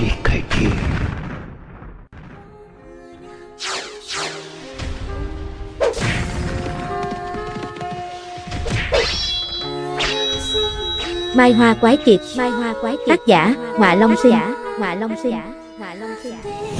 đi cái gì Mai Hoa Quái Kiệt. Mai Hoa Quái Kiệt. Tác giả Ngọa Long Sinh. Ngọa Long Sinh. Ngọa Long Sinh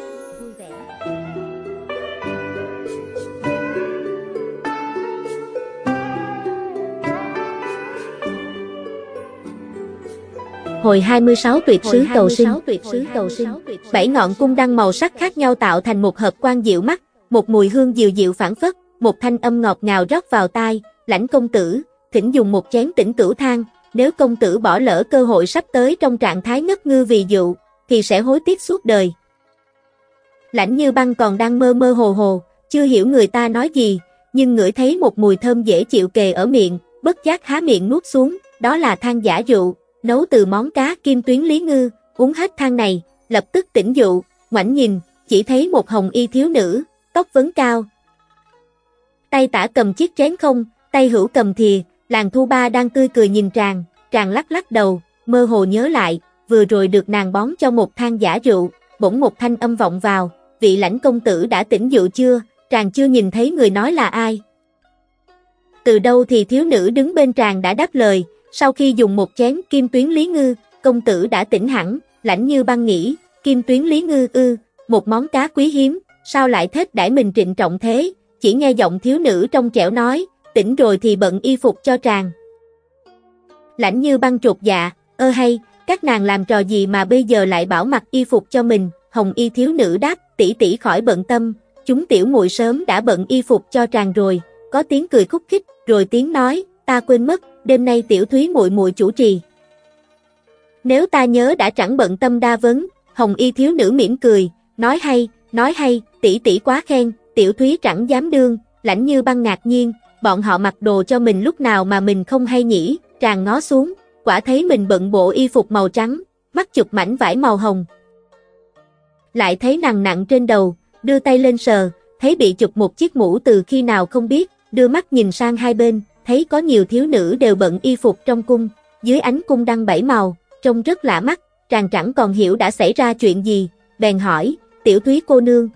Hồi 26 tuyệt sứ cầu sinh. tuyệt sứ cầu sinh. Bảy ngọn cung đăng màu sắc khác nhau tạo thành một hợp quan dịu mắt, một mùi hương dịu dịu phản phất, một thanh âm ngọt ngào rót vào tai, lãnh công tử, thỉnh dùng một chén tỉnh cửu thang, nếu công tử bỏ lỡ cơ hội sắp tới trong trạng thái ngất ngư vì dụ, thì sẽ hối tiếc suốt đời. Lãnh như băng còn đang mơ mơ hồ hồ, chưa hiểu người ta nói gì, nhưng ngửi thấy một mùi thơm dễ chịu kề ở miệng, bất giác há miệng nuốt xuống, đó là than giả rượu, nấu từ món cá kim tuyến lý ngư, uống hết thang này, lập tức tỉnh dụ, ngoảnh nhìn, chỉ thấy một hồng y thiếu nữ, tóc vấn cao. Tay tả cầm chiếc chén không, tay hữu cầm thìa, làng thu ba đang tươi cười nhìn tràng, tràng lắc lắc đầu, mơ hồ nhớ lại, vừa rồi được nàng bón cho một thang giả rượu, bỗng một thanh âm vọng vào, vị lãnh công tử đã tỉnh dụ chưa, tràng chưa nhìn thấy người nói là ai. Từ đâu thì thiếu nữ đứng bên tràng đã đáp lời, sau khi dùng một chén kim tuyến lý ngư, công tử đã tỉnh hẳn, lãnh như băng nghĩ, kim tuyến lý ngư ư, một món cá quý hiếm, sao lại thết đãi mình trịnh trọng thế, chỉ nghe giọng thiếu nữ trong trẻo nói, tỉnh rồi thì bận y phục cho tràng. Lãnh như băng trột dạ, ơ hay, các nàng làm trò gì mà bây giờ lại bảo mặc y phục cho mình, hồng y thiếu nữ đáp, tỷ tỷ khỏi bận tâm, chúng tiểu muội sớm đã bận y phục cho tràng rồi, có tiếng cười khúc khích, rồi tiếng nói, ta quên mất, đêm nay tiểu thúy muội muội chủ trì. Nếu ta nhớ đã chẳng bận tâm đa vấn, hồng y thiếu nữ mỉm cười, nói hay, nói hay, tỷ tỷ quá khen, tiểu thúy chẳng dám đương, lãnh như băng ngạc nhiên, bọn họ mặc đồ cho mình lúc nào mà mình không hay nhỉ, tràn ngó xuống, quả thấy mình bận bộ y phục màu trắng, mắt chụp mảnh vải màu hồng. Lại thấy nàng nặng trên đầu, đưa tay lên sờ, thấy bị chụp một chiếc mũ từ khi nào không biết, đưa mắt nhìn sang hai bên, thấy có nhiều thiếu nữ đều bận y phục trong cung, dưới ánh cung đăng bảy màu, trông rất lạ mắt, chàng chẳng còn hiểu đã xảy ra chuyện gì, bèn hỏi, tiểu thúy cô nương.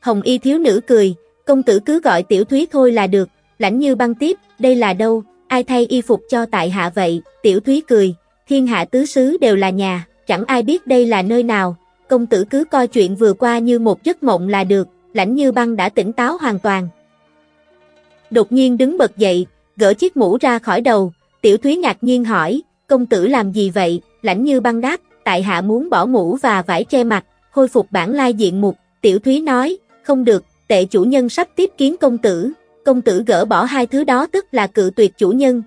Hồng y thiếu nữ cười, công tử cứ gọi tiểu thúy thôi là được, lãnh như băng tiếp, đây là đâu, ai thay y phục cho tại hạ vậy, tiểu thúy cười, thiên hạ tứ xứ đều là nhà, chẳng ai biết đây là nơi nào, công tử cứ coi chuyện vừa qua như một giấc mộng là được, lãnh như băng đã tỉnh táo hoàn toàn đột nhiên đứng bật dậy, gỡ chiếc mũ ra khỏi đầu, tiểu thúy ngạc nhiên hỏi, công tử làm gì vậy, lãnh như băng đáp, tại hạ muốn bỏ mũ và vải che mặt, khôi phục bản lai diện mục, tiểu thúy nói, không được, tệ chủ nhân sắp tiếp kiến công tử, công tử gỡ bỏ hai thứ đó tức là cự tuyệt chủ nhân.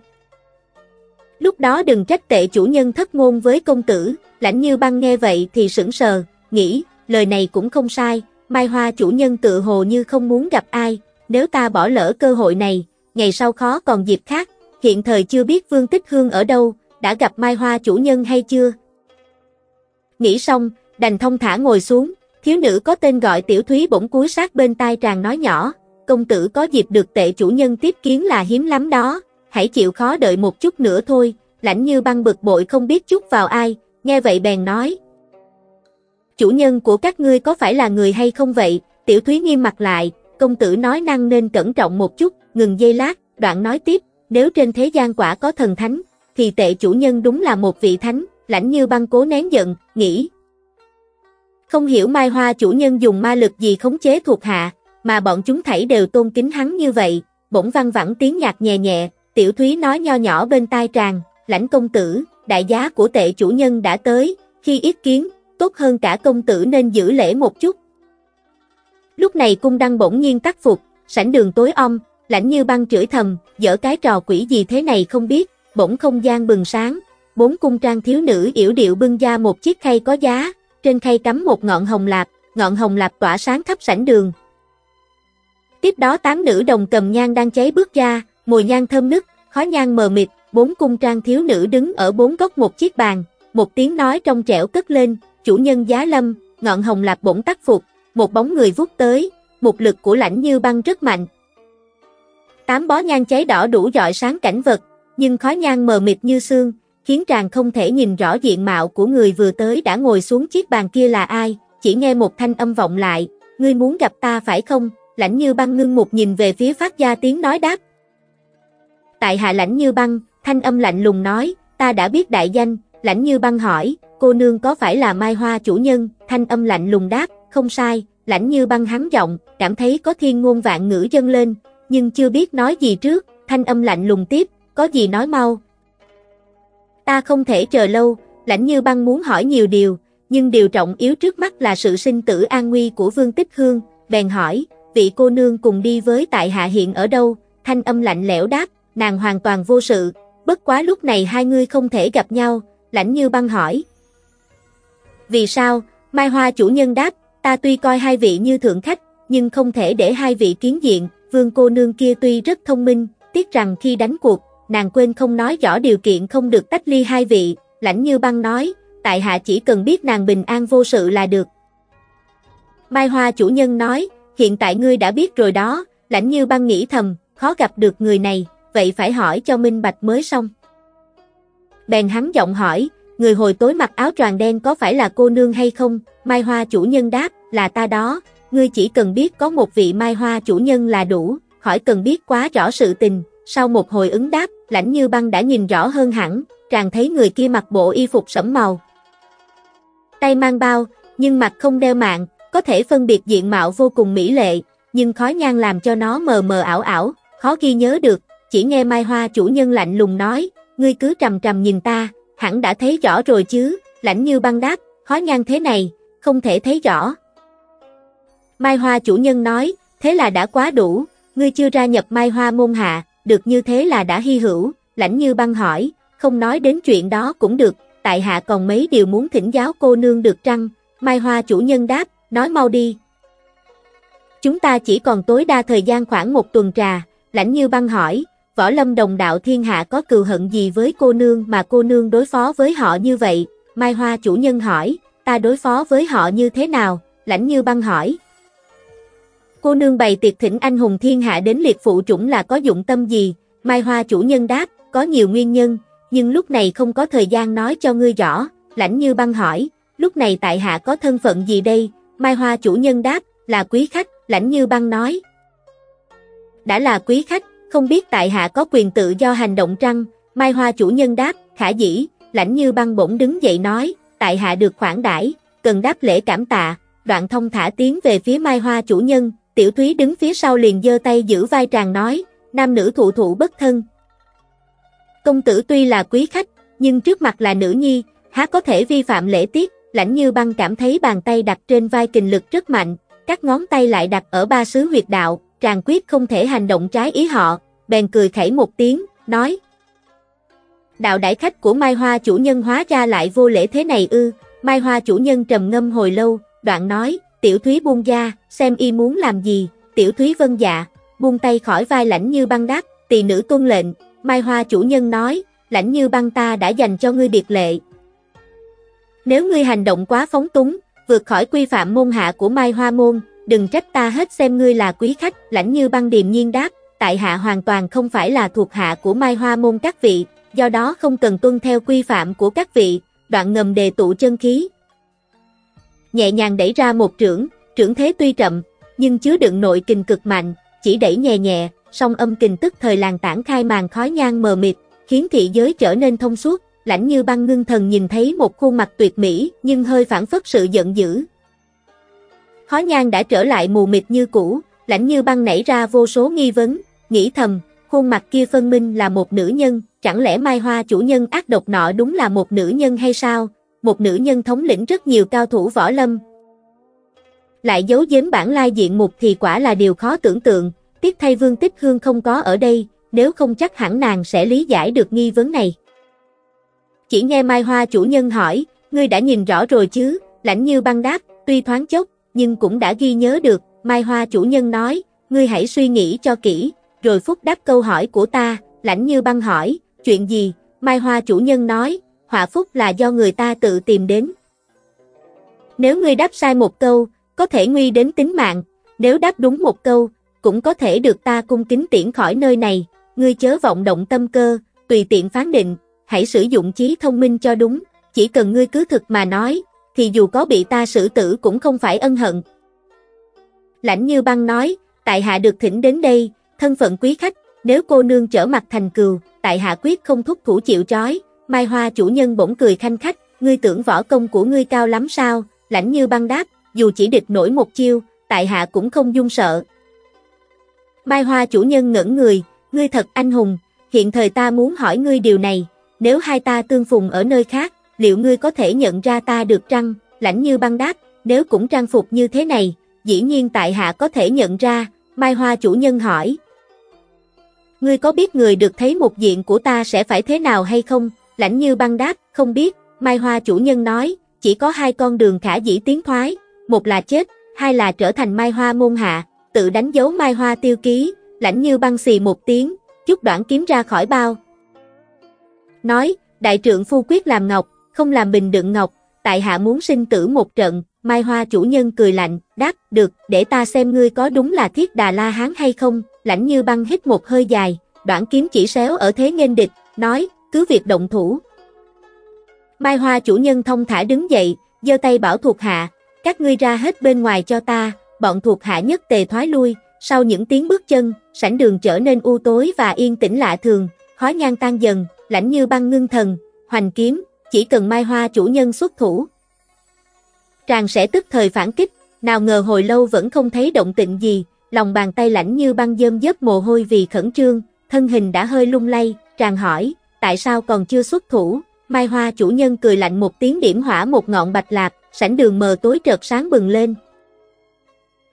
Lúc đó đừng trách tệ chủ nhân thất ngôn với công tử, lãnh như băng nghe vậy thì sững sờ, nghĩ, lời này cũng không sai, mai hoa chủ nhân tự hồ như không muốn gặp ai, nếu ta bỏ lỡ cơ hội này, ngày sau khó còn dịp khác, hiện thời chưa biết Vương Tích Hương ở đâu, đã gặp Mai Hoa chủ nhân hay chưa? Nghĩ xong, đành thông thả ngồi xuống, thiếu nữ có tên gọi Tiểu Thúy bỗng cúi sát bên tai tràng nói nhỏ, công tử có dịp được tệ chủ nhân tiếp kiến là hiếm lắm đó, hãy chịu khó đợi một chút nữa thôi, lãnh như băng bực bội không biết chút vào ai, nghe vậy bèn nói. Chủ nhân của các ngươi có phải là người hay không vậy, tiểu thúy nghiêm mặt lại, Công tử nói năng nên cẩn trọng một chút, ngừng dây lát, đoạn nói tiếp, nếu trên thế gian quả có thần thánh, thì tệ chủ nhân đúng là một vị thánh, lãnh như băng cố nén giận, nghĩ. Không hiểu Mai Hoa chủ nhân dùng ma lực gì khống chế thuộc hạ, mà bọn chúng thảy đều tôn kính hắn như vậy, bỗng văng vẳng tiếng nhạc nhẹ nhẹ, tiểu thúy nói nho nhỏ bên tai tràng, lãnh công tử, đại giá của tệ chủ nhân đã tới, khi ý kiến, tốt hơn cả công tử nên giữ lễ một chút. Lúc này cung đăng bỗng nhiên tắt phục, sảnh đường tối om, lãnh như băng chửi thầm, dở cái trò quỷ gì thế này không biết, bỗng không gian bừng sáng, bốn cung trang thiếu nữ yểu điệu bưng ra một chiếc khay có giá, trên khay cắm một ngọn hồng lạp, ngọn hồng lạp tỏa sáng khắp sảnh đường. Tiếp đó tám nữ đồng cầm nhang đang cháy bước ra, mùi nhang thơm nức, khói nhang mờ mịt, bốn cung trang thiếu nữ đứng ở bốn góc một chiếc bàn, một tiếng nói trong trẻo cất lên, chủ nhân giá lâm, ngọn hồng lạp bỗng tắt phục, một bóng người vút tới, một lực của lãnh như băng rất mạnh. Tám bó nhang cháy đỏ đủ dọi sáng cảnh vật, nhưng khói nhang mờ mịt như xương, khiến chàng không thể nhìn rõ diện mạo của người vừa tới đã ngồi xuống chiếc bàn kia là ai, chỉ nghe một thanh âm vọng lại, ngươi muốn gặp ta phải không, lãnh như băng ngưng một nhìn về phía phát gia tiếng nói đáp. Tại hạ lãnh như băng, thanh âm lạnh lùng nói, ta đã biết đại danh, lãnh như băng hỏi, cô nương có phải là Mai Hoa chủ nhân, thanh âm lạnh lùng đáp, không sai, lãnh như băng hắn giọng, cảm thấy có thiên ngôn vạn ngữ dâng lên, nhưng chưa biết nói gì trước, thanh âm lạnh lùng tiếp, có gì nói mau. Ta không thể chờ lâu, lãnh như băng muốn hỏi nhiều điều, nhưng điều trọng yếu trước mắt là sự sinh tử an nguy của Vương Tích Hương, bèn hỏi, vị cô nương cùng đi với tại hạ hiện ở đâu, thanh âm lạnh lẽo đáp, nàng hoàn toàn vô sự, bất quá lúc này hai ngươi không thể gặp nhau, lãnh như băng hỏi. Vì sao, Mai Hoa chủ nhân đáp, ta tuy coi hai vị như thượng khách, nhưng không thể để hai vị kiến diện, vương cô nương kia tuy rất thông minh, tiếc rằng khi đánh cuộc, nàng quên không nói rõ điều kiện không được tách ly hai vị, lãnh như băng nói, tại hạ chỉ cần biết nàng bình an vô sự là được. Mai Hoa chủ nhân nói, hiện tại ngươi đã biết rồi đó, lãnh như băng nghĩ thầm, khó gặp được người này, vậy phải hỏi cho minh bạch mới xong. Bèn hắn giọng hỏi, người hồi tối mặc áo tròn đen có phải là cô nương hay không, Mai Hoa chủ nhân đáp, là ta đó, ngươi chỉ cần biết có một vị Mai Hoa chủ nhân là đủ, khỏi cần biết quá rõ sự tình, sau một hồi ứng đáp, lãnh như băng đã nhìn rõ hơn hẳn, tràn thấy người kia mặc bộ y phục sẫm màu. Tay mang bao, nhưng mặt không đeo mạng, có thể phân biệt diện mạo vô cùng mỹ lệ, nhưng khói nhang làm cho nó mờ mờ ảo ảo, khó ghi nhớ được, chỉ nghe Mai Hoa chủ nhân lạnh lùng nói, ngươi cứ trầm trầm nhìn ta, hẳn đã thấy rõ rồi chứ, lãnh như băng đáp, khó nhang thế này, không thể thấy rõ. Mai Hoa chủ nhân nói, thế là đã quá đủ, ngươi chưa ra nhập Mai Hoa môn hạ, được như thế là đã hy hữu, lãnh như băng hỏi, không nói đến chuyện đó cũng được, tại hạ còn mấy điều muốn thỉnh giáo cô nương được trăng, Mai Hoa chủ nhân đáp, nói mau đi. Chúng ta chỉ còn tối đa thời gian khoảng một tuần trà, lãnh như băng hỏi, võ lâm đồng đạo thiên hạ có cừu hận gì với cô nương mà cô nương đối phó với họ như vậy, Mai Hoa chủ nhân hỏi, ta đối phó với họ như thế nào, lãnh như băng hỏi. Cô nương bày tiệc thỉnh anh hùng thiên hạ đến liệt phụ chủng là có dụng tâm gì, Mai Hoa chủ nhân đáp, có nhiều nguyên nhân, nhưng lúc này không có thời gian nói cho ngươi rõ, lãnh như băng hỏi, lúc này tại hạ có thân phận gì đây, Mai Hoa chủ nhân đáp, là quý khách, lãnh như băng nói. Đã là quý khách, không biết tại hạ có quyền tự do hành động trăng, Mai Hoa chủ nhân đáp, khả dĩ, lãnh như băng bổng đứng dậy nói, tại hạ được khoản đãi, cần đáp lễ cảm tạ, đoạn thông thả tiến về phía Mai Hoa chủ nhân, tiểu thúy đứng phía sau liền giơ tay giữ vai tràng nói, nam nữ thụ thụ bất thân. Công tử tuy là quý khách, nhưng trước mặt là nữ nhi, há có thể vi phạm lễ tiết, lãnh như băng cảm thấy bàn tay đặt trên vai kình lực rất mạnh, các ngón tay lại đặt ở ba xứ huyệt đạo, tràng quyết không thể hành động trái ý họ, bèn cười khẩy một tiếng, nói. Đạo đại khách của Mai Hoa chủ nhân hóa ra lại vô lễ thế này ư, Mai Hoa chủ nhân trầm ngâm hồi lâu, đoạn nói, tiểu thúy buông ra, xem y muốn làm gì, tiểu thúy vân dạ, buông tay khỏi vai lãnh như băng đắc, tỳ nữ tuân lệnh, Mai Hoa chủ nhân nói, lãnh như băng ta đã dành cho ngươi biệt lệ. Nếu ngươi hành động quá phóng túng, vượt khỏi quy phạm môn hạ của Mai Hoa môn, đừng trách ta hết xem ngươi là quý khách, lãnh như băng điềm nhiên đáp, tại hạ hoàn toàn không phải là thuộc hạ của Mai Hoa môn các vị, do đó không cần tuân theo quy phạm của các vị, đoạn ngầm đề tụ chân khí. Nhẹ nhàng đẩy ra một trưởng, trưởng thế tuy chậm, nhưng chứa đựng nội kình cực mạnh, chỉ đẩy nhẹ nhẹ, song âm kình tức thời làng tản khai màn khói nhang mờ mịt, khiến thị giới trở nên thông suốt, lãnh như băng ngưng thần nhìn thấy một khuôn mặt tuyệt mỹ, nhưng hơi phản phất sự giận dữ. Khói nhang đã trở lại mù mịt như cũ, lãnh như băng nảy ra vô số nghi vấn, nghĩ thầm, khuôn mặt kia phân minh là một nữ nhân, chẳng lẽ Mai Hoa chủ nhân ác độc nọ đúng là một nữ nhân hay sao? Một nữ nhân thống lĩnh rất nhiều cao thủ võ lâm. Lại giấu giếm bản lai diện mục thì quả là điều khó tưởng tượng, tiếc thay Vương Tích Hương không có ở đây, nếu không chắc hẳn nàng sẽ lý giải được nghi vấn này. Chỉ nghe Mai Hoa chủ nhân hỏi, ngươi đã nhìn rõ rồi chứ, lãnh như băng đáp, tuy thoáng chốc, nhưng cũng đã ghi nhớ được, Mai Hoa chủ nhân nói, ngươi hãy suy nghĩ cho kỹ, rồi phúc đáp câu hỏi của ta, lãnh như băng hỏi, chuyện gì, Mai Hoa chủ nhân nói, họa phúc là do người ta tự tìm đến. Nếu ngươi đáp sai một câu, có thể nguy đến tính mạng, nếu đáp đúng một câu, cũng có thể được ta cung kính tiễn khỏi nơi này, ngươi chớ vọng động tâm cơ, tùy tiện phán định, hãy sử dụng trí thông minh cho đúng, chỉ cần ngươi cứ thực mà nói, thì dù có bị ta xử tử cũng không phải ân hận. Lãnh như băng nói, tại hạ được thỉnh đến đây, thân phận quý khách, nếu cô nương trở mặt thành cừu, tại hạ quyết không thúc thủ chịu trói, Mai Hoa chủ nhân bỗng cười khanh khách, ngươi tưởng võ công của ngươi cao lắm sao, lãnh như băng đáp, dù chỉ địch nổi một chiêu, tại hạ cũng không dung sợ. Mai Hoa chủ nhân ngẩn người, ngươi thật anh hùng, hiện thời ta muốn hỏi ngươi điều này, nếu hai ta tương phùng ở nơi khác, liệu ngươi có thể nhận ra ta được trăng, lãnh như băng đáp, nếu cũng trang phục như thế này, dĩ nhiên tại hạ có thể nhận ra, Mai Hoa chủ nhân hỏi. Ngươi có biết người được thấy một diện của ta sẽ phải thế nào hay không? Lãnh như băng đáp, không biết, Mai Hoa chủ nhân nói, chỉ có hai con đường khả dĩ tiến thoái, một là chết, hai là trở thành Mai Hoa môn hạ, tự đánh dấu Mai Hoa tiêu ký, lãnh như băng xì một tiếng, chút đoạn kiếm ra khỏi bao. Nói, đại trượng phu quyết làm ngọc, không làm bình đựng ngọc, tại hạ muốn sinh tử một trận, Mai Hoa chủ nhân cười lạnh, đáp, được, để ta xem ngươi có đúng là thiết đà la hán hay không, lãnh như băng hít một hơi dài, đoạn kiếm chỉ xéo ở thế nghênh địch, nói, cứ việc động thủ. Mai Hoa chủ nhân thông thả đứng dậy, giơ tay bảo thuộc hạ, các ngươi ra hết bên ngoài cho ta, bọn thuộc hạ nhất tề thoái lui, sau những tiếng bước chân, sảnh đường trở nên u tối và yên tĩnh lạ thường, khói nhang tan dần, lãnh như băng ngưng thần, hoành kiếm, chỉ cần Mai Hoa chủ nhân xuất thủ. Tràng sẽ tức thời phản kích, nào ngờ hồi lâu vẫn không thấy động tĩnh gì, lòng bàn tay lạnh như băng dơm dớp mồ hôi vì khẩn trương, thân hình đã hơi lung lay, tràng hỏi, tại sao còn chưa xuất thủ, Mai Hoa chủ nhân cười lạnh một tiếng điểm hỏa một ngọn bạch lạc, sảnh đường mờ tối trợt sáng bừng lên.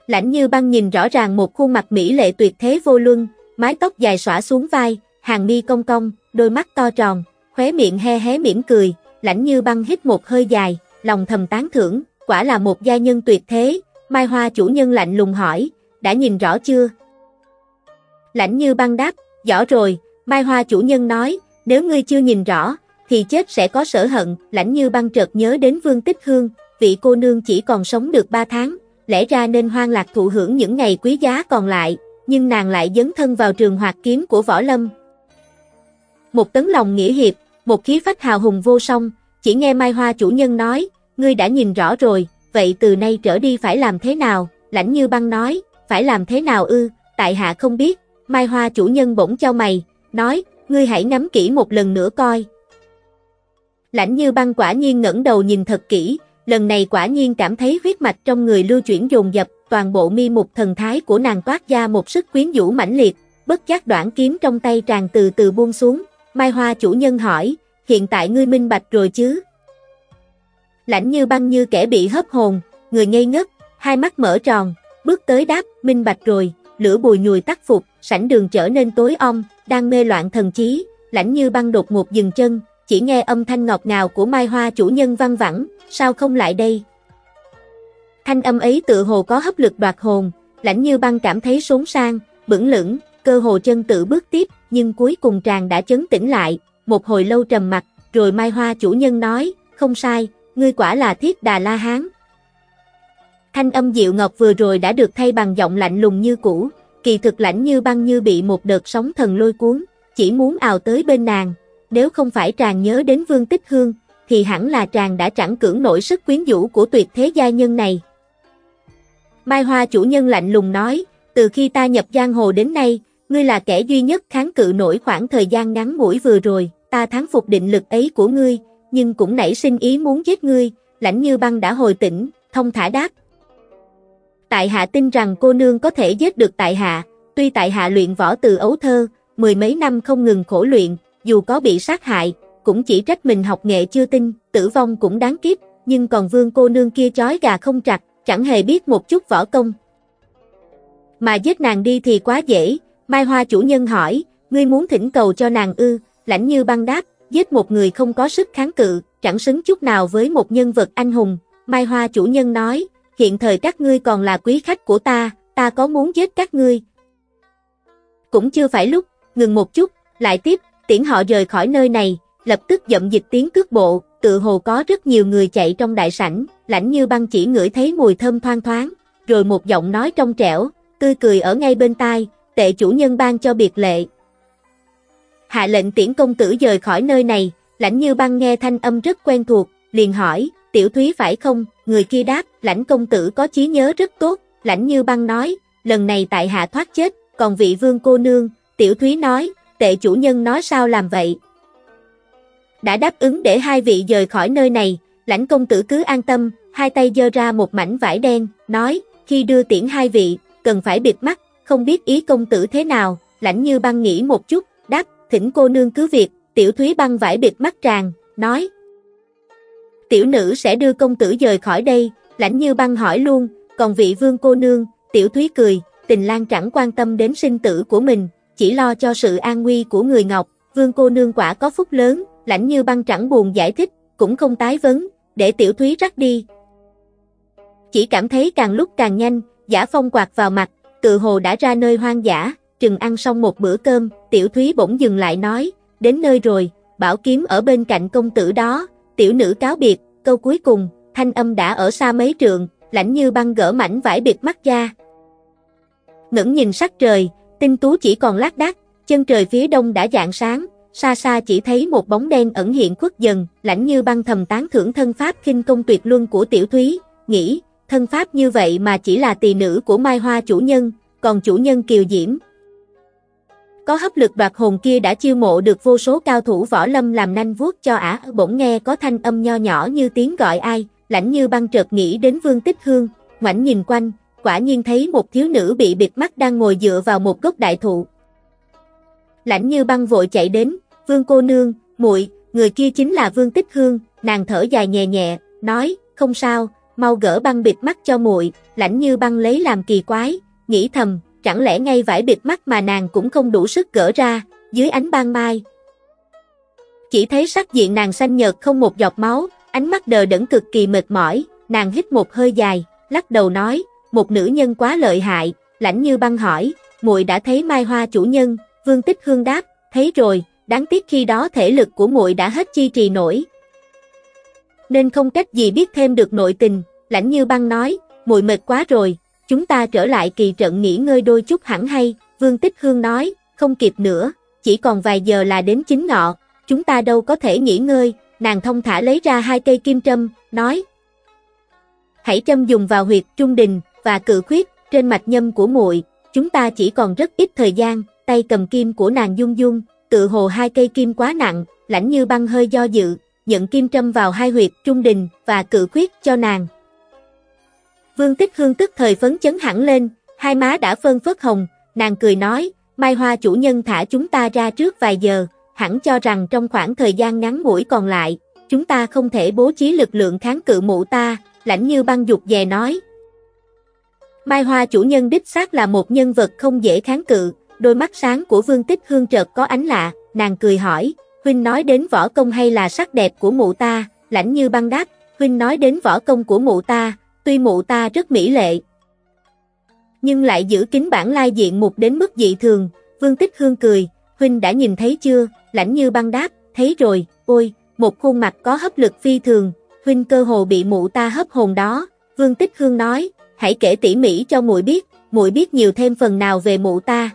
Lãnh như băng nhìn rõ ràng một khuôn mặt mỹ lệ tuyệt thế vô luân, mái tóc dài xõa xuống vai, hàng mi cong cong, đôi mắt to tròn, khóe miệng he hé mỉm cười, lãnh như băng hít một hơi dài, lòng thầm tán thưởng, quả là một gia nhân tuyệt thế, Mai Hoa chủ nhân lạnh lùng hỏi, đã nhìn rõ chưa? Lãnh như băng đáp, rõ rồi, Mai Hoa chủ nhân nói, nếu ngươi chưa nhìn rõ, thì chết sẽ có sở hận, lãnh như băng chợt nhớ đến Vương Tích Hương, vị cô nương chỉ còn sống được 3 tháng, lẽ ra nên hoang lạc thụ hưởng những ngày quý giá còn lại, nhưng nàng lại dấn thân vào trường hoạt kiếm của võ lâm. Một tấn lòng nghĩa hiệp, một khí phách hào hùng vô song, chỉ nghe Mai Hoa chủ nhân nói, ngươi đã nhìn rõ rồi, vậy từ nay trở đi phải làm thế nào, lãnh như băng nói, phải làm thế nào ư, tại hạ không biết, Mai Hoa chủ nhân bỗng cho mày, nói, ngươi hãy ngắm kỹ một lần nữa coi. Lãnh như băng quả nhiên ngẩng đầu nhìn thật kỹ, lần này quả nhiên cảm thấy huyết mạch trong người lưu chuyển dồn dập, toàn bộ mi mục thần thái của nàng toát ra một sức quyến rũ mãnh liệt, bất giác đoạn kiếm trong tay tràn từ từ buông xuống. Mai Hoa chủ nhân hỏi, hiện tại ngươi minh bạch rồi chứ? Lãnh như băng như kẻ bị hấp hồn, người ngây ngất, hai mắt mở tròn, bước tới đáp, minh bạch rồi, lửa bùi nhùi tắt phục, sảnh đường trở nên tối om, đang mê loạn thần trí, lãnh như băng đột ngột dừng chân, chỉ nghe âm thanh ngọt ngào của Mai Hoa chủ nhân văng vẳng, sao không lại đây? Thanh âm ấy tự hồ có hấp lực đoạt hồn, lãnh như băng cảm thấy sốn sang, bững lửng, cơ hồ chân tự bước tiếp, nhưng cuối cùng tràng đã chấn tĩnh lại, một hồi lâu trầm mặt, rồi Mai Hoa chủ nhân nói, không sai, ngươi quả là thiết đà la hán. Thanh âm dịu Ngọc vừa rồi đã được thay bằng giọng lạnh lùng như cũ, kỳ thực lãnh như băng như bị một đợt sóng thần lôi cuốn, chỉ muốn ào tới bên nàng, nếu không phải tràng nhớ đến Vương Tích Hương, thì hẳn là tràng đã chẳng cưỡng nổi sức quyến rũ của tuyệt thế gia nhân này. Mai Hoa chủ nhân lạnh lùng nói, từ khi ta nhập giang hồ đến nay, ngươi là kẻ duy nhất kháng cự nổi khoảng thời gian ngắn ngủi vừa rồi, ta thắng phục định lực ấy của ngươi, nhưng cũng nảy sinh ý muốn giết ngươi, lãnh như băng đã hồi tỉnh, thông thả đáp. Tại hạ tin rằng cô nương có thể giết được tại hạ, tuy tại hạ luyện võ từ ấu thơ, mười mấy năm không ngừng khổ luyện, dù có bị sát hại, cũng chỉ trách mình học nghệ chưa tinh, tử vong cũng đáng kiếp, nhưng còn vương cô nương kia chói gà không chặt, chẳng hề biết một chút võ công. mà giết nàng đi thì quá dễ, Mai Hoa chủ nhân hỏi, ngươi muốn thỉnh cầu cho nàng ư, lãnh như băng đáp, giết một người không có sức kháng cự, chẳng xứng chút nào với một nhân vật anh hùng, Mai Hoa chủ nhân nói, hiện thời các ngươi còn là quý khách của ta, ta có muốn giết các ngươi. Cũng chưa phải lúc, ngừng một chút, lại tiếp, tiễn họ rời khỏi nơi này, lập tức dậm dịch tiếng cước bộ, tự hồ có rất nhiều người chạy trong đại sảnh, lãnh như băng chỉ ngửi thấy mùi thơm thoang thoáng, rồi một giọng nói trong trẻo, tươi cười ở ngay bên tai, tệ chủ nhân ban cho biệt lệ. Hạ lệnh tiễn công tử rời khỏi nơi này, lãnh như băng nghe thanh âm rất quen thuộc, liền hỏi, tiểu thúy phải không, người kia đáp, lãnh công tử có trí nhớ rất tốt, lãnh như băng nói, lần này tại hạ thoát chết, còn vị vương cô nương, tiểu thúy nói, tệ chủ nhân nói sao làm vậy. Đã đáp ứng để hai vị rời khỏi nơi này, lãnh công tử cứ an tâm, hai tay giơ ra một mảnh vải đen, nói, khi đưa tiễn hai vị, cần phải bịt mắt, không biết ý công tử thế nào, lãnh như băng nghĩ một chút, thỉnh cô nương cứ việc, tiểu thúy băng vải bịt mắt tràn, nói. Tiểu nữ sẽ đưa công tử rời khỏi đây, lãnh như băng hỏi luôn, còn vị vương cô nương, tiểu thúy cười, tình lang chẳng quan tâm đến sinh tử của mình, chỉ lo cho sự an nguy của người Ngọc, vương cô nương quả có phúc lớn, lãnh như băng chẳng buồn giải thích, cũng không tái vấn, để tiểu thúy rắc đi. Chỉ cảm thấy càng lúc càng nhanh, giả phong quạt vào mặt, tự hồ đã ra nơi hoang dã, chừng ăn xong một bữa cơm, tiểu thúy bỗng dừng lại nói, đến nơi rồi, bảo kiếm ở bên cạnh công tử đó, tiểu nữ cáo biệt, câu cuối cùng, thanh âm đã ở xa mấy trường, lãnh như băng gỡ mảnh vải biệt mắt ra. ngưỡng nhìn sắc trời, tinh tú chỉ còn lác đác, chân trời phía đông đã dạng sáng, xa xa chỉ thấy một bóng đen ẩn hiện khuất dần, lãnh như băng thầm tán thưởng thân pháp kinh công tuyệt luân của tiểu thúy, nghĩ, thân pháp như vậy mà chỉ là tỳ nữ của Mai Hoa chủ nhân, còn chủ nhân kiều diễm. Có hấp lực đoạt hồn kia đã chiêu mộ được vô số cao thủ võ lâm làm nanh vuốt cho ả, bỗng nghe có thanh âm nho nhỏ như tiếng gọi ai, lãnh như băng chợt nghĩ đến vương tích hương, ngoảnh nhìn quanh, quả nhiên thấy một thiếu nữ bị bịt mắt đang ngồi dựa vào một gốc đại thụ. Lãnh như băng vội chạy đến, vương cô nương, muội, người kia chính là vương tích hương, nàng thở dài nhẹ nhẹ, nói, không sao, mau gỡ băng bịt mắt cho muội, lãnh như băng lấy làm kỳ quái, nghĩ thầm, chẳng lẽ ngay vải bịt mắt mà nàng cũng không đủ sức gỡ ra, dưới ánh ban mai. Chỉ thấy sắc diện nàng xanh nhợt không một giọt máu, ánh mắt đờ đẫn cực kỳ mệt mỏi, nàng hít một hơi dài, lắc đầu nói, một nữ nhân quá lợi hại, lãnh như băng hỏi, muội đã thấy mai hoa chủ nhân, vương tích hương đáp, thấy rồi, đáng tiếc khi đó thể lực của muội đã hết chi trì nổi. Nên không cách gì biết thêm được nội tình, lãnh như băng nói, muội mệt quá rồi, chúng ta trở lại kỳ trận nghỉ ngơi đôi chút hẳn hay, vương tích hương nói, không kịp nữa, chỉ còn vài giờ là đến chính ngọ, chúng ta đâu có thể nghỉ ngơi, nàng thông thả lấy ra hai cây kim trâm, nói. Hãy châm dùng vào huyệt trung đình và cự khuyết trên mạch nhâm của muội, chúng ta chỉ còn rất ít thời gian, tay cầm kim của nàng dung dung, tự hồ hai cây kim quá nặng, lãnh như băng hơi do dự, nhận kim trâm vào hai huyệt trung đình và cự khuyết cho nàng. Vương Tích Hương tức thời phấn chấn hẳn lên, hai má đã phân phớt hồng, nàng cười nói, Mai Hoa chủ nhân thả chúng ta ra trước vài giờ, hẳn cho rằng trong khoảng thời gian ngắn ngủi còn lại, chúng ta không thể bố trí lực lượng kháng cự mụ ta, lãnh như băng dục về nói. Mai Hoa chủ nhân đích xác là một nhân vật không dễ kháng cự, đôi mắt sáng của Vương Tích Hương chợt có ánh lạ, nàng cười hỏi, Huynh nói đến võ công hay là sắc đẹp của mụ ta, lãnh như băng đáp, Huynh nói đến võ công của mụ ta, tuy mụ ta rất mỹ lệ, nhưng lại giữ kín bản lai diện mục đến mức dị thường, Vương Tích Hương cười, Huynh đã nhìn thấy chưa, lãnh như băng đáp, thấy rồi, ôi, một khuôn mặt có hấp lực phi thường, Huynh cơ hồ bị mụ ta hấp hồn đó, Vương Tích Hương nói, hãy kể tỉ mỉ cho muội biết, muội biết nhiều thêm phần nào về mụ ta.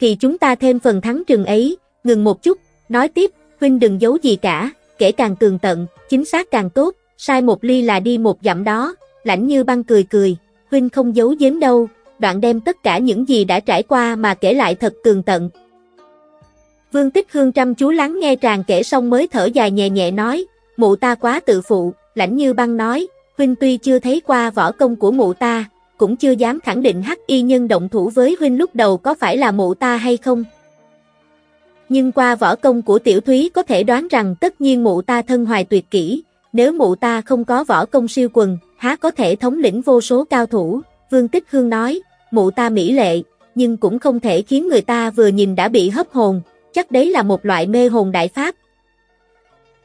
thì chúng ta thêm phần thắng trừng ấy, ngừng một chút, nói tiếp, Huynh đừng giấu gì cả, kể càng tường tận, chính xác càng tốt, sai một ly là đi một dặm đó, lãnh như băng cười cười, huynh không giấu giếm đâu, đoạn đem tất cả những gì đã trải qua mà kể lại thật tường tận. Vương Tích Hương chăm chú lắng nghe tràng kể xong mới thở dài nhẹ nhẹ nói, mụ ta quá tự phụ, lãnh như băng nói, huynh tuy chưa thấy qua võ công của mụ ta, cũng chưa dám khẳng định hắc y nhân động thủ với huynh lúc đầu có phải là mụ ta hay không. Nhưng qua võ công của tiểu thúy có thể đoán rằng tất nhiên mụ ta thân hoài tuyệt kỹ, nếu mụ ta không có võ công siêu quần, há có thể thống lĩnh vô số cao thủ, Vương Tích Hương nói, mụ ta mỹ lệ, nhưng cũng không thể khiến người ta vừa nhìn đã bị hấp hồn, chắc đấy là một loại mê hồn đại pháp.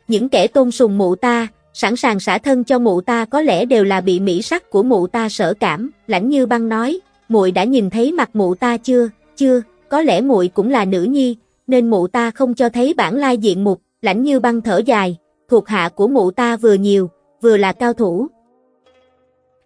Những kẻ tôn sùng mụ ta, sẵn sàng xả thân cho mụ ta có lẽ đều là bị mỹ sắc của mụ ta sở cảm, lãnh như băng nói, muội đã nhìn thấy mặt mụ ta chưa, chưa, có lẽ muội cũng là nữ nhi, nên mụ ta không cho thấy bản lai diện mục, lãnh như băng thở dài, thuộc hạ của mụ ta vừa nhiều, vừa là cao thủ.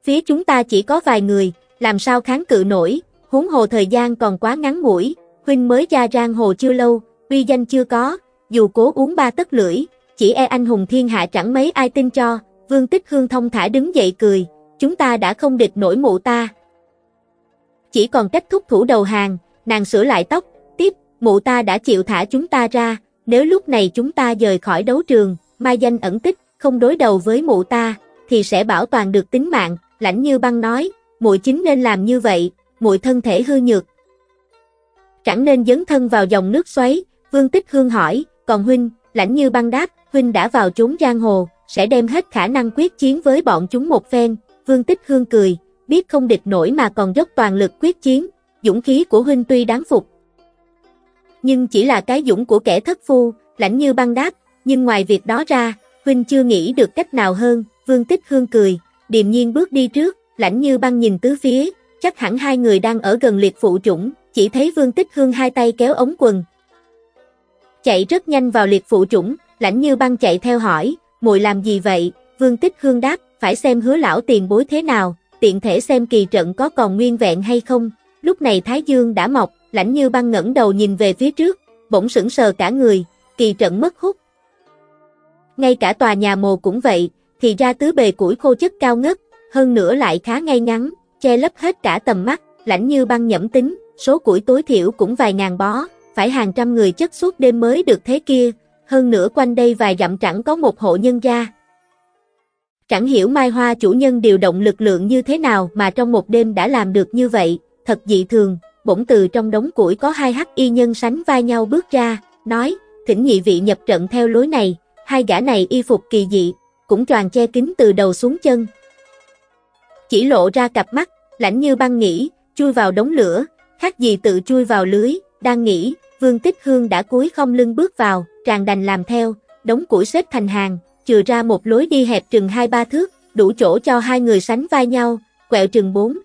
Phía chúng ta chỉ có vài người, làm sao kháng cự nổi, huống hồ thời gian còn quá ngắn ngủi, huynh mới ra rang hồ chưa lâu, uy danh chưa có, dù cố uống ba tấc lưỡi, chỉ e anh hùng thiên hạ chẳng mấy ai tin cho, vương tích hương thông thả đứng dậy cười, chúng ta đã không địch nổi mụ ta. Chỉ còn cách thúc thủ đầu hàng, nàng sửa lại tóc, tiếp, mụ ta đã chịu thả chúng ta ra, nếu lúc này chúng ta rời khỏi đấu trường, mai danh ẩn tích, không đối đầu với mụ ta, thì sẽ bảo toàn được tính mạng, lãnh như băng nói, muội chính nên làm như vậy, muội thân thể hư nhược. Chẳng nên dấn thân vào dòng nước xoáy, vương tích hương hỏi, còn huynh, lãnh như băng đáp, huynh đã vào trốn giang hồ, sẽ đem hết khả năng quyết chiến với bọn chúng một phen, vương tích hương cười, biết không địch nổi mà còn dốc toàn lực quyết chiến, dũng khí của huynh tuy đáng phục. Nhưng chỉ là cái dũng của kẻ thất phu, lãnh như băng đáp, nhưng ngoài việc đó ra, huynh chưa nghĩ được cách nào hơn, vương tích hương cười, điềm nhiên bước đi trước, lãnh như băng nhìn tứ phía, chắc hẳn hai người đang ở gần liệt phụ trũng, chỉ thấy vương tích hương hai tay kéo ống quần. Chạy rất nhanh vào liệt phụ trũng, lãnh như băng chạy theo hỏi, muội làm gì vậy, vương tích hương đáp, phải xem hứa lão tiền bối thế nào, tiện thể xem kỳ trận có còn nguyên vẹn hay không, lúc này Thái Dương đã mọc, lãnh như băng ngẩng đầu nhìn về phía trước, bỗng sững sờ cả người, kỳ trận mất hút. Ngay cả tòa nhà mồ cũng vậy, thì ra tứ bề củi khô chất cao ngất, hơn nữa lại khá ngay ngắn, che lấp hết cả tầm mắt, lãnh như băng nhẩm tính, số củi tối thiểu cũng vài ngàn bó, phải hàng trăm người chất suốt đêm mới được thế kia, hơn nữa quanh đây vài dặm chẳng có một hộ nhân gia. Chẳng hiểu Mai Hoa chủ nhân điều động lực lượng như thế nào mà trong một đêm đã làm được như vậy, thật dị thường, bỗng từ trong đống củi có hai hắc y nhân sánh vai nhau bước ra, nói, thỉnh nhị vị nhập trận theo lối này, hai gã này y phục kỳ dị, cũng toàn che kín từ đầu xuống chân. Chỉ lộ ra cặp mắt, lãnh như băng nghĩ, chui vào đống lửa, khác gì tự chui vào lưới, đang nghĩ, vương tích hương đã cúi không lưng bước vào, tràn đành làm theo, đống củi xếp thành hàng, chừa ra một lối đi hẹp chừng hai ba thước, đủ chỗ cho hai người sánh vai nhau, quẹo chừng bốn.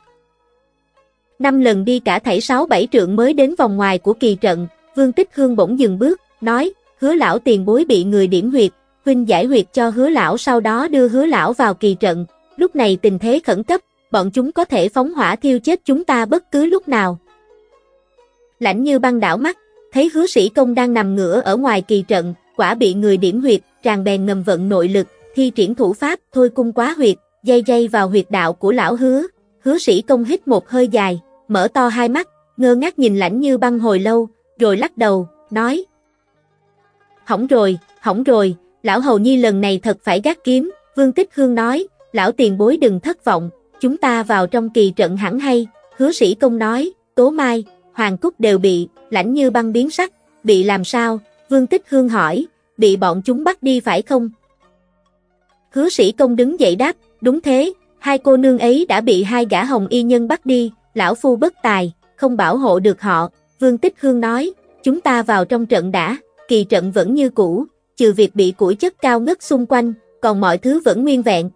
Năm lần đi cả thảy sáu bảy trượng mới đến vòng ngoài của kỳ trận, Vương Tích Hương bỗng dừng bước, nói, hứa lão tiền bối bị người điểm huyệt, huynh giải huyệt cho hứa lão sau đó đưa hứa lão vào kỳ trận, lúc này tình thế khẩn cấp, bọn chúng có thể phóng hỏa thiêu chết chúng ta bất cứ lúc nào. Lãnh như băng đảo mắt, thấy hứa sĩ công đang nằm ngửa ở ngoài kỳ trận, quả bị người điểm huyệt, tràn bèn ngầm vận nội lực, thi triển thủ pháp, thôi cung quá huyệt, dây dây vào huyệt đạo của lão hứa, hứa sĩ công hít một hơi dài, mở to hai mắt, ngơ ngác nhìn lãnh như băng hồi lâu, rồi lắc đầu, nói. Hỏng rồi, hỏng rồi, lão hầu nhi lần này thật phải gác kiếm, vương tích hương nói, lão tiền bối đừng thất vọng, chúng ta vào trong kỳ trận hẳn hay, hứa sĩ công nói, tố mai, hoàng cúc đều bị, lãnh như băng biến sắc, bị làm sao, vương tích hương hỏi, bị bọn chúng bắt đi phải không? Hứa sĩ công đứng dậy đáp, đúng thế, hai cô nương ấy đã bị hai gã hồng y nhân bắt đi, lão phu bất tài, không bảo hộ được họ, vương tích hương nói, chúng ta vào trong trận đã, kỳ trận vẫn như cũ, trừ việc bị củi chất cao ngất xung quanh, còn mọi thứ vẫn nguyên vẹn.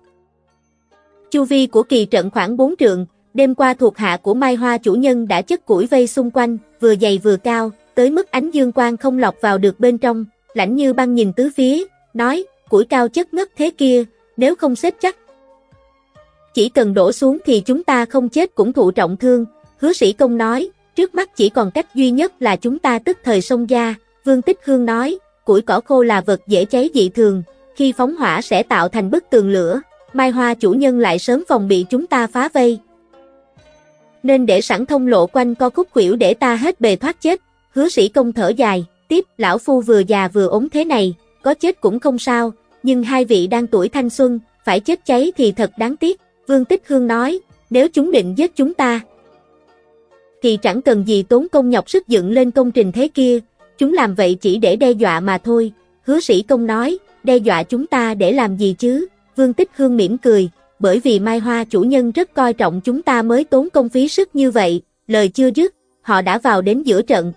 Chu vi của kỳ trận khoảng 4 trượng, đêm qua thuộc hạ của Mai Hoa chủ nhân đã chất củi vây xung quanh, vừa dày vừa cao, tới mức ánh dương quang không lọc vào được bên trong, lãnh như băng nhìn tứ phía, nói, củi cao chất ngất thế kia, nếu không xếp chắc. Chỉ cần đổ xuống thì chúng ta không chết cũng thụ trọng thương, hứa sĩ công nói, trước mắt chỉ còn cách duy nhất là chúng ta tức thời sông ra, vương tích hương nói, củi cỏ khô là vật dễ cháy dị thường, khi phóng hỏa sẽ tạo thành bức tường lửa, mai hoa chủ nhân lại sớm phòng bị chúng ta phá vây. Nên để sẵn thông lộ quanh co khúc quỷu để ta hết bề thoát chết, hứa sĩ công thở dài, tiếp, lão phu vừa già vừa ốm thế này, có chết cũng không sao, nhưng hai vị đang tuổi thanh xuân, phải chết cháy thì thật đáng tiếc, Vương Tích Hương nói, nếu chúng định giết chúng ta, thì chẳng cần gì tốn công nhọc sức dựng lên công trình thế kia, chúng làm vậy chỉ để đe dọa mà thôi, hứa sĩ công nói, đe dọa chúng ta để làm gì chứ, Vương Tích Hương mỉm cười, bởi vì Mai Hoa chủ nhân rất coi trọng chúng ta mới tốn công phí sức như vậy, lời chưa dứt, họ đã vào đến giữa trận.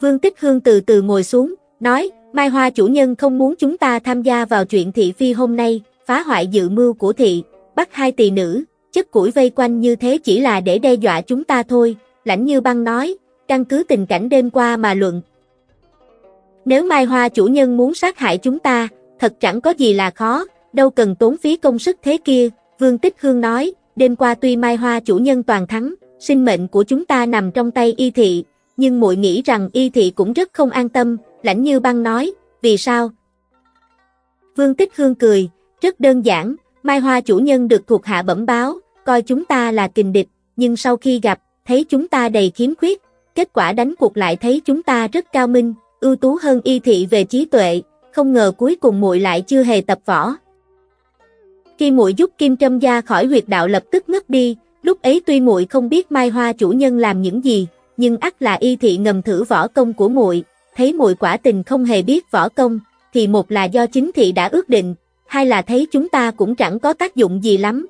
Vương Tích Hương từ từ ngồi xuống, nói, Mai Hoa chủ nhân không muốn chúng ta tham gia vào chuyện thị phi hôm nay, phá hoại dự mưu của thị, bắt hai tỳ nữ, chất củi vây quanh như thế chỉ là để đe dọa chúng ta thôi, lãnh như băng nói, căn cứ tình cảnh đêm qua mà luận. Nếu Mai Hoa chủ nhân muốn sát hại chúng ta, thật chẳng có gì là khó, đâu cần tốn phí công sức thế kia, Vương Tích Hương nói, đêm qua tuy Mai Hoa chủ nhân toàn thắng, sinh mệnh của chúng ta nằm trong tay y thị, nhưng muội nghĩ rằng y thị cũng rất không an tâm, lãnh như băng nói, vì sao? Vương Tích Hương cười, rất đơn giản, Mai Hoa chủ nhân được thuộc hạ bẩm báo, coi chúng ta là kình địch, nhưng sau khi gặp, thấy chúng ta đầy khiếm khuyết, kết quả đánh cuộc lại thấy chúng ta rất cao minh, ưu tú hơn y thị về trí tuệ, không ngờ cuối cùng muội lại chưa hề tập võ. Khi muội giúp Kim Trâm gia khỏi huyệt đạo lập tức ngất đi, lúc ấy tuy muội không biết Mai Hoa chủ nhân làm những gì, nhưng ắt là y thị ngầm thử võ công của muội, thấy muội quả tình không hề biết võ công, thì một là do chính thị đã ước định, hai là thấy chúng ta cũng chẳng có tác dụng gì lắm.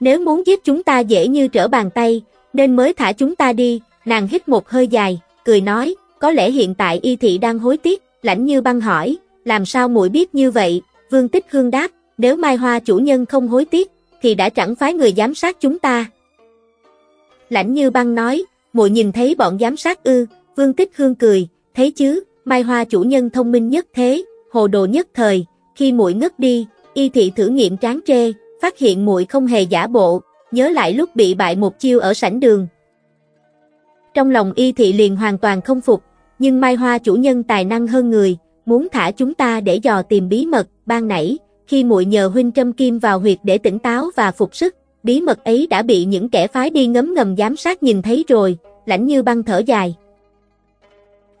Nếu muốn giết chúng ta dễ như trở bàn tay, nên mới thả chúng ta đi, nàng hít một hơi dài, cười nói, có lẽ hiện tại y thị đang hối tiếc, lãnh như băng hỏi, làm sao muội biết như vậy, vương tích hương đáp, nếu Mai Hoa chủ nhân không hối tiếc, thì đã chẳng phái người giám sát chúng ta. Lãnh như băng nói, muội nhìn thấy bọn giám sát ư, vương tích hương cười, thấy chứ, Mai Hoa chủ nhân thông minh nhất thế, hồ đồ nhất thời, khi muội ngất đi, y thị thử nghiệm tráng trê, phát hiện muội không hề giả bộ, nhớ lại lúc bị bại một chiêu ở sảnh đường. Trong lòng y thị liền hoàn toàn không phục, nhưng Mai Hoa chủ nhân tài năng hơn người, muốn thả chúng ta để dò tìm bí mật, ban nãy, khi muội nhờ huynh trâm kim vào huyệt để tỉnh táo và phục sức, bí mật ấy đã bị những kẻ phái đi ngấm ngầm giám sát nhìn thấy rồi, lãnh như băng thở dài.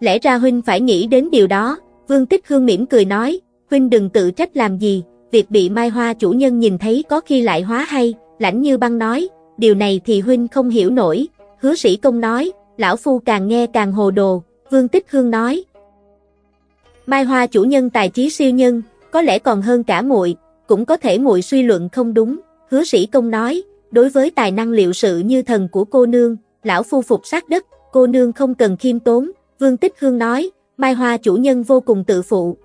Lẽ ra huynh phải nghĩ đến điều đó, Vương Tích Hương mỉm cười nói, huynh đừng tự trách làm gì, việc bị Mai Hoa chủ nhân nhìn thấy có khi lại hóa hay, lãnh như băng nói, điều này thì huynh không hiểu nổi, hứa sĩ công nói, lão phu càng nghe càng hồ đồ, Vương Tích Hương nói. Mai Hoa chủ nhân tài trí siêu nhân, có lẽ còn hơn cả muội, cũng có thể muội suy luận không đúng, hứa sĩ công nói, đối với tài năng liệu sự như thần của cô nương, lão phu phục sát đất, cô nương không cần khiêm tốn, Vương Tích Hương nói, Mai Hoa chủ nhân vô cùng tự phụ.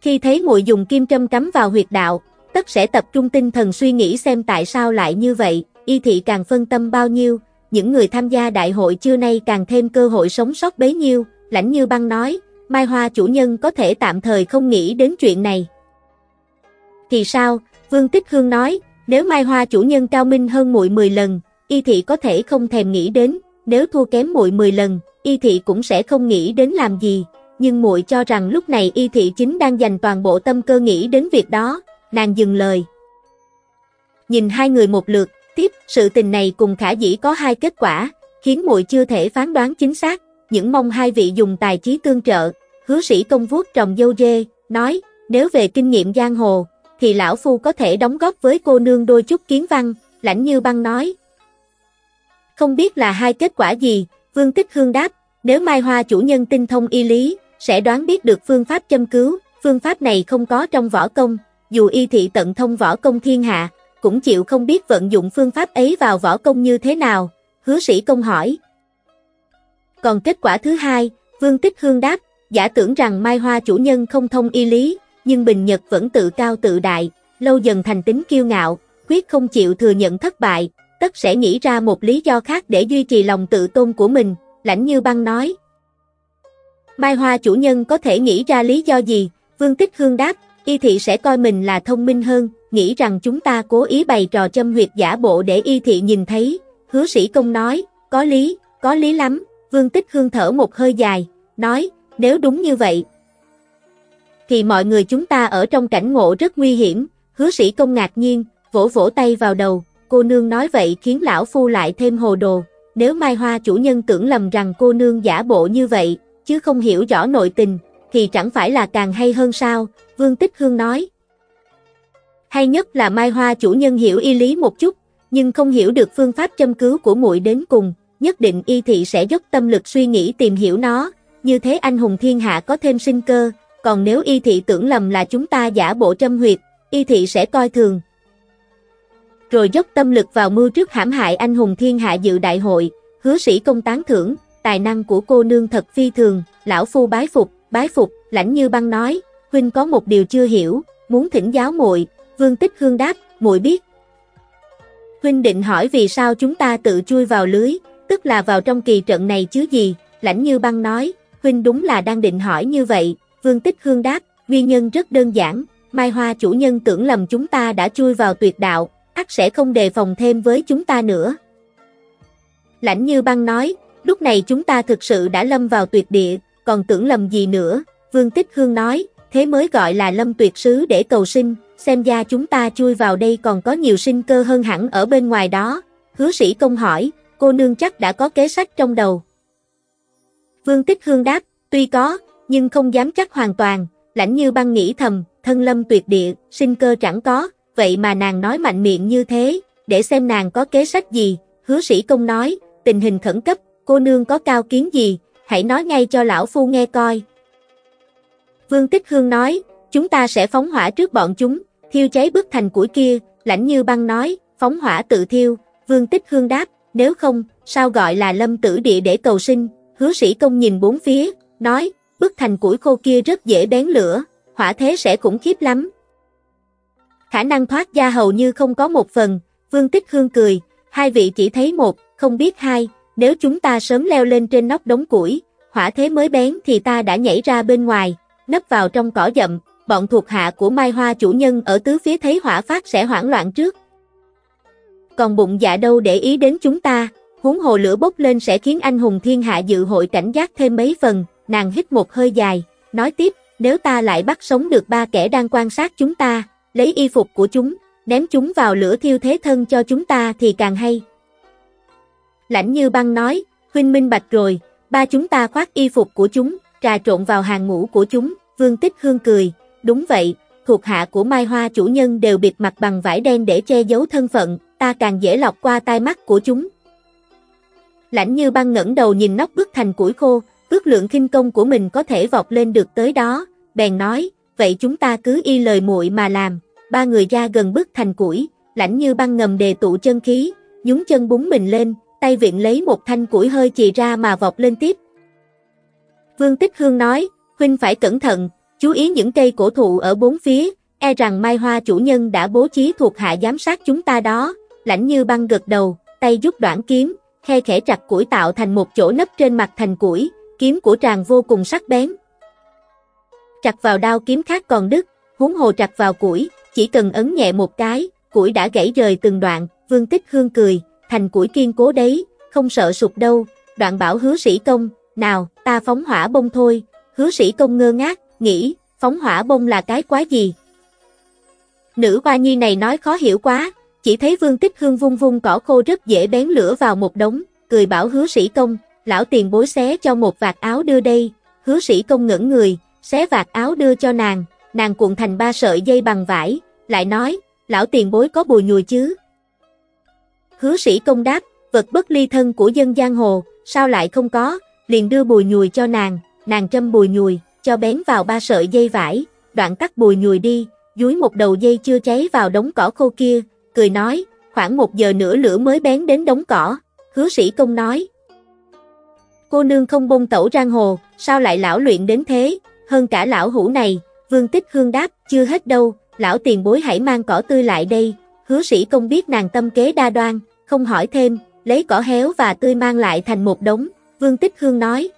Khi thấy muội dùng kim châm cắm vào huyệt đạo, tất sẽ tập trung tinh thần suy nghĩ xem tại sao lại như vậy, y thị càng phân tâm bao nhiêu, những người tham gia đại hội trưa nay càng thêm cơ hội sống sót bấy nhiêu, lãnh như băng nói, Mai Hoa chủ nhân có thể tạm thời không nghĩ đến chuyện này. Thì sao, Vương Tích Hương nói, nếu Mai Hoa chủ nhân cao minh hơn muội 10 lần, y thị có thể không thèm nghĩ đến, nếu thua kém muội 10 lần, y thị cũng sẽ không nghĩ đến làm gì, nhưng muội cho rằng lúc này y thị chính đang dành toàn bộ tâm cơ nghĩ đến việc đó, nàng dừng lời. Nhìn hai người một lượt, tiếp, sự tình này cùng khả dĩ có hai kết quả, khiến muội chưa thể phán đoán chính xác, những mong hai vị dùng tài trí tương trợ, hứa sĩ công vuốt trồng dâu dê, nói, nếu về kinh nghiệm giang hồ, thì lão phu có thể đóng góp với cô nương đôi chút kiến văn, lãnh như băng nói. Không biết là hai kết quả gì, Vương Tích Hương đáp, nếu Mai Hoa chủ nhân tinh thông y lý, sẽ đoán biết được phương pháp châm cứu, phương pháp này không có trong võ công, dù y thị tận thông võ công thiên hạ, cũng chịu không biết vận dụng phương pháp ấy vào võ công như thế nào, hứa sĩ công hỏi. Còn kết quả thứ hai, Vương Tích Hương đáp, giả tưởng rằng Mai Hoa chủ nhân không thông y lý, nhưng Bình Nhật vẫn tự cao tự đại, lâu dần thành tính kiêu ngạo, quyết không chịu thừa nhận thất bại, tất sẽ nghĩ ra một lý do khác để duy trì lòng tự tôn của mình, lãnh như băng nói. Mai Hoa chủ nhân có thể nghĩ ra lý do gì, Vương Tích Hương đáp, y thị sẽ coi mình là thông minh hơn, nghĩ rằng chúng ta cố ý bày trò châm huyệt giả bộ để y thị nhìn thấy, hứa sĩ công nói, có lý, có lý lắm, Vương Tích Hương thở một hơi dài, nói, nếu đúng như vậy, thì mọi người chúng ta ở trong cảnh ngộ rất nguy hiểm, hứa sĩ công ngạc nhiên, vỗ vỗ tay vào đầu, cô nương nói vậy khiến lão phu lại thêm hồ đồ, nếu Mai Hoa chủ nhân tưởng lầm rằng cô nương giả bộ như vậy, chứ không hiểu rõ nội tình, thì chẳng phải là càng hay hơn sao, Vương Tích Hương nói. Hay nhất là Mai Hoa chủ nhân hiểu y lý một chút, nhưng không hiểu được phương pháp châm cứu của muội đến cùng, nhất định y thị sẽ dốc tâm lực suy nghĩ tìm hiểu nó, như thế anh hùng thiên hạ có thêm sinh cơ, còn nếu y thị tưởng lầm là chúng ta giả bộ châm huyệt, y thị sẽ coi thường. Rồi dốc tâm lực vào mưu trước hãm hại anh hùng thiên hạ dự đại hội, hứa sĩ công tán thưởng, tài năng của cô nương thật phi thường, lão phu bái phục, bái phục, lãnh như băng nói, huynh có một điều chưa hiểu, muốn thỉnh giáo muội, vương tích hương đáp, muội biết. Huynh định hỏi vì sao chúng ta tự chui vào lưới, tức là vào trong kỳ trận này chứ gì, lãnh như băng nói, huynh đúng là đang định hỏi như vậy, vương tích hương đáp, nguyên nhân rất đơn giản, Mai Hoa chủ nhân tưởng lầm chúng ta đã chui vào tuyệt đạo, ắt sẽ không đề phòng thêm với chúng ta nữa. Lãnh như băng nói, lúc này chúng ta thực sự đã lâm vào tuyệt địa, còn tưởng lầm gì nữa, Vương Tích Hương nói, thế mới gọi là lâm tuyệt sứ để cầu sinh, xem ra chúng ta chui vào đây còn có nhiều sinh cơ hơn hẳn ở bên ngoài đó. Hứa sĩ công hỏi, cô nương chắc đã có kế sách trong đầu. Vương Tích Hương đáp, tuy có, nhưng không dám chắc hoàn toàn, lãnh như băng nghĩ thầm, thân lâm tuyệt địa, sinh cơ chẳng có, vậy mà nàng nói mạnh miệng như thế, để xem nàng có kế sách gì, hứa sĩ công nói, tình hình khẩn cấp, cô nương có cao kiến gì, hãy nói ngay cho lão phu nghe coi. Vương Tích Hương nói, chúng ta sẽ phóng hỏa trước bọn chúng, thiêu cháy bức thành củi kia, lãnh như băng nói, phóng hỏa tự thiêu, Vương Tích Hương đáp, nếu không, sao gọi là lâm tử địa để cầu sinh, hứa sĩ công nhìn bốn phía, nói, bức thành củi khô kia rất dễ bén lửa, hỏa thế sẽ khủng khiếp lắm. Khả năng thoát ra hầu như không có một phần, Vương Tích Hương cười, hai vị chỉ thấy một, không biết hai, nếu chúng ta sớm leo lên trên nóc đống củi, hỏa thế mới bén thì ta đã nhảy ra bên ngoài, nấp vào trong cỏ dậm, bọn thuộc hạ của Mai Hoa chủ nhân ở tứ phía thấy hỏa phát sẽ hoảng loạn trước. Còn bụng dạ đâu để ý đến chúng ta, huống hồ lửa bốc lên sẽ khiến anh hùng thiên hạ dự hội cảnh giác thêm mấy phần, nàng hít một hơi dài, nói tiếp, nếu ta lại bắt sống được ba kẻ đang quan sát chúng ta, lấy y phục của chúng, ném chúng vào lửa thiêu thế thân cho chúng ta thì càng hay. Lãnh như băng nói, huynh minh bạch rồi, ba chúng ta khoác y phục của chúng, trà trộn vào hàng ngũ của chúng, vương tích hương cười, đúng vậy, thuộc hạ của Mai Hoa chủ nhân đều bịt mặt bằng vải đen để che giấu thân phận, ta càng dễ lọc qua tai mắt của chúng. Lãnh như băng ngẩng đầu nhìn nóc bức thành củi khô, ước lượng kinh công của mình có thể vọt lên được tới đó, bèn nói, vậy chúng ta cứ y lời muội mà làm, ba người ra gần bức thành củi, lãnh như băng ngầm đề tụ chân khí, nhúng chân búng mình lên, tay viện lấy một thanh củi hơi chì ra mà vọt lên tiếp. Vương Tích Hương nói, huynh phải cẩn thận, chú ý những cây cổ thụ ở bốn phía, e rằng Mai Hoa chủ nhân đã bố trí thuộc hạ giám sát chúng ta đó, lãnh như băng gật đầu, tay rút đoạn kiếm, khe khẽ chặt củi tạo thành một chỗ nấp trên mặt thành củi, kiếm của tràng vô cùng sắc bén. Chặt vào đao kiếm khác còn đứt, huống hồ chặt vào củi, chỉ cần ấn nhẹ một cái, củi đã gãy rời từng đoạn, vương tích hương cười, thành củi kiên cố đấy, không sợ sụp đâu, đoạn bảo hứa sĩ công, nào, ta phóng hỏa bông thôi, hứa sĩ công ngơ ngác, nghĩ, phóng hỏa bông là cái quá gì? Nữ hoa nhi này nói khó hiểu quá, chỉ thấy vương tích hương vung vung cỏ khô rất dễ bén lửa vào một đống, cười bảo hứa sĩ công, lão tiền bối xé cho một vạt áo đưa đây, hứa sĩ công ngẩn người, xé vạt áo đưa cho nàng, nàng cuộn thành ba sợi dây bằng vải, lại nói, lão tiền bối có bùi nhùi chứ? Hứa sĩ công đáp, vật bất ly thân của dân giang hồ, sao lại không có, liền đưa bùi nhùi cho nàng, nàng châm bùi nhùi, cho bén vào ba sợi dây vải, đoạn cắt bùi nhùi đi, dúi một đầu dây chưa cháy vào đống cỏ khô kia, cười nói, khoảng một giờ nữa lửa mới bén đến đống cỏ, hứa sĩ công nói. Cô nương không bông tẩu giang hồ, sao lại lão luyện đến thế, hơn cả lão hủ này, vương tích hương đáp, chưa hết đâu, lão tiền bối hãy mang cỏ tươi lại đây, hứa sĩ công biết nàng tâm kế đa đoan, không hỏi thêm, lấy cỏ héo và tươi mang lại thành một đống, vương tích hương nói.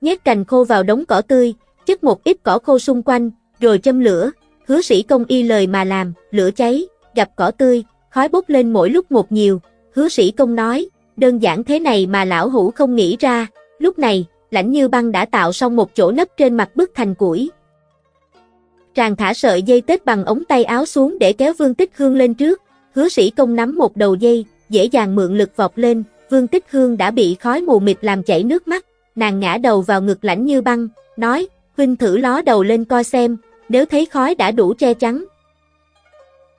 Nhét cành khô vào đống cỏ tươi, chất một ít cỏ khô xung quanh, rồi châm lửa, hứa sĩ công y lời mà làm, lửa cháy, gặp cỏ tươi, khói bốc lên mỗi lúc một nhiều, hứa sĩ công nói, đơn giản thế này mà lão hủ không nghĩ ra, lúc này, lãnh như băng đã tạo xong một chỗ nấp trên mặt bức thành củi. Tràng thả sợi dây tết bằng ống tay áo xuống để kéo vương tích hương lên trước, hứa sĩ công nắm một đầu dây, dễ dàng mượn lực vọt lên, vương tích hương đã bị khói mù mịt làm chảy nước mắt, nàng ngã đầu vào ngực lãnh như băng, nói, huynh thử ló đầu lên coi xem, nếu thấy khói đã đủ che chắn.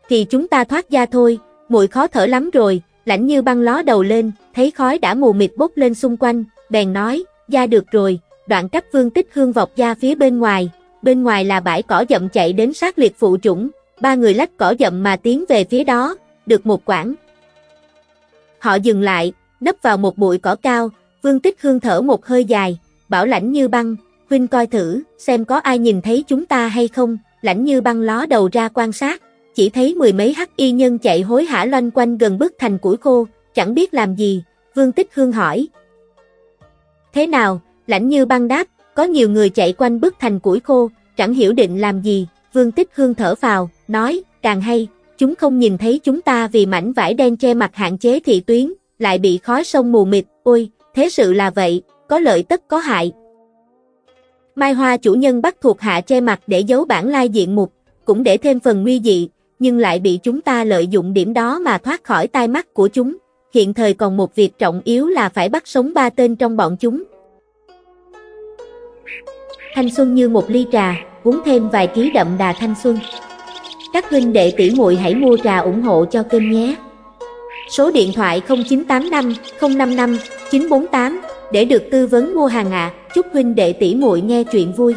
Thì chúng ta thoát ra thôi, muội khó thở lắm rồi, lãnh như băng ló đầu lên, thấy khói đã mù mịt bốc lên xung quanh, bèn nói, ra được rồi, đoạn cách vương tích hương vọt ra phía bên ngoài, bên ngoài là bãi cỏ dậm chạy đến sát liệt phụ chủng, ba người lách cỏ dậm mà tiến về phía đó, được một quãng. Họ dừng lại, nấp vào một bụi cỏ cao, Vương Tích Hương thở một hơi dài, bảo lãnh như băng, huynh coi thử, xem có ai nhìn thấy chúng ta hay không, lãnh như băng ló đầu ra quan sát, chỉ thấy mười mấy hắc y nhân chạy hối hả loanh quanh gần bức thành củi khô, chẳng biết làm gì, Vương Tích Hương hỏi. Thế nào, lãnh như băng đáp, có nhiều người chạy quanh bức thành củi khô, chẳng hiểu định làm gì, Vương Tích Hương thở vào, nói, càng hay, chúng không nhìn thấy chúng ta vì mảnh vải đen che mặt hạn chế thị tuyến, lại bị khói sông mù mịt, ôi, thế sự là vậy, có lợi tất có hại. Mai Hoa chủ nhân bắt thuộc hạ che mặt để giấu bản lai diện mục, cũng để thêm phần nguy dị, nhưng lại bị chúng ta lợi dụng điểm đó mà thoát khỏi tai mắt của chúng. Hiện thời còn một việc trọng yếu là phải bắt sống ba tên trong bọn chúng. Thanh xuân như một ly trà, uống thêm vài ký đậm đà thanh xuân. Các huynh đệ tỷ muội hãy mua trà ủng hộ cho kênh nhé. Số điện thoại 0985 055 948 để được tư vấn mua hàng ạ. À. Chúc huynh đệ tỷ muội nghe chuyện vui.